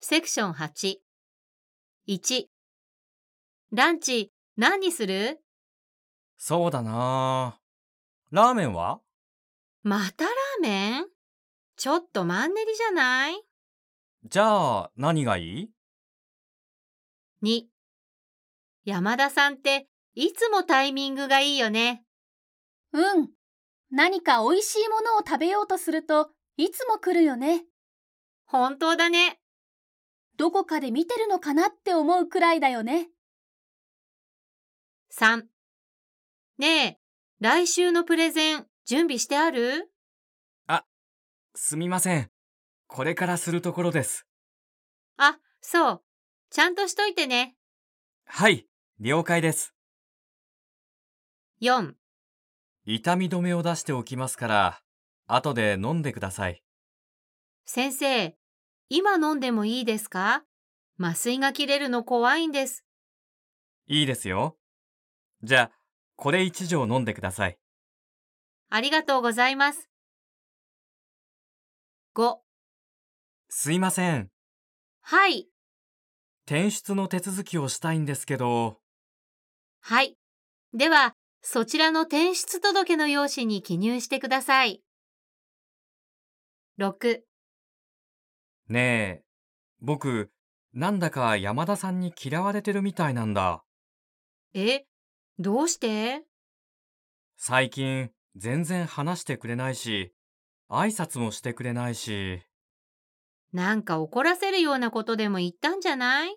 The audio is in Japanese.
セクション8。1。ランチ何にする？そうだなラーメンは？またラーメン？ちょっとマンネリじゃない？じゃあ何がいい ?2。山田さんっていつもタイミングがいいよね。うん。何か美味しいものを食べようとするといつも来るよね。本当だね。どこかで見てるのかなって思うくらいだよね。3。ねえ、来週のプレゼン準備してある？すみません。これからするところです。あ、そう。ちゃんとしといてね。はい、了解です。4。痛み止めを出しておきますから、後で飲んでください。先生、今飲んでもいいですか？麻酔が切れるの怖いんです。いいですよ。じゃあ、これ一錠飲んでください。ありがとうございます。5。すいません。はい。転出の手続きをしたいんですけど、はい。では、そちらの転出届の用紙に記入してください。6。ねえ、僕、なんだか山田さんに嫌われてるみたいなんだ。え、どうして？最近、全然話してくれないし、挨拶もしてくれないし、なんか怒らせるようなことでも言ったんじゃない？